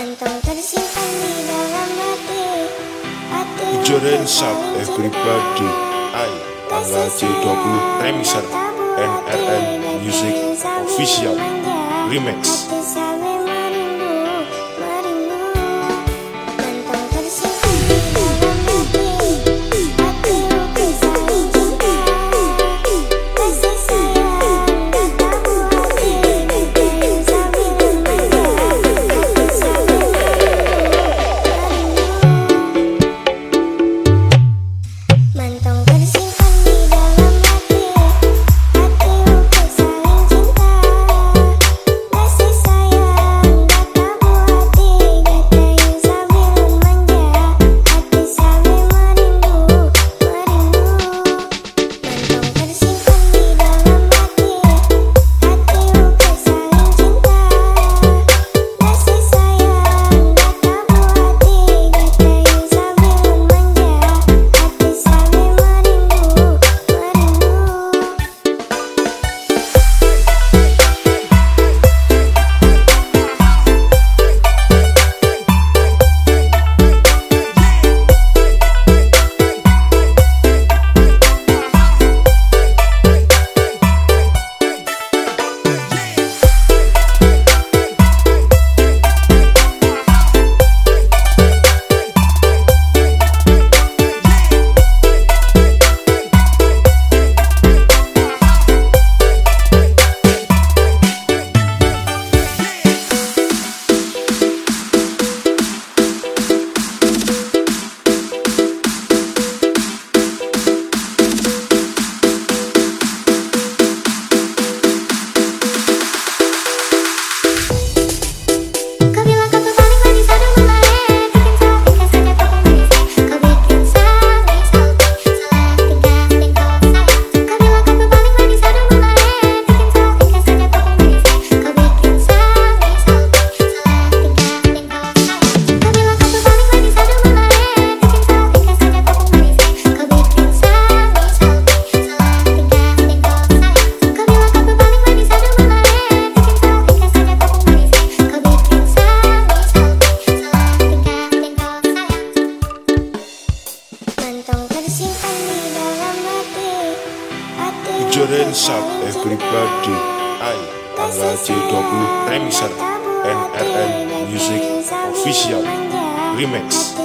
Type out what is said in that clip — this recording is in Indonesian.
Tergantung tersimpan everybody. I Tanggal C20 Remixer NRN Music Official. Remix. Jordan Sharp, everybody. I tanggal J 20 Remixer, NRN Music Official Remix.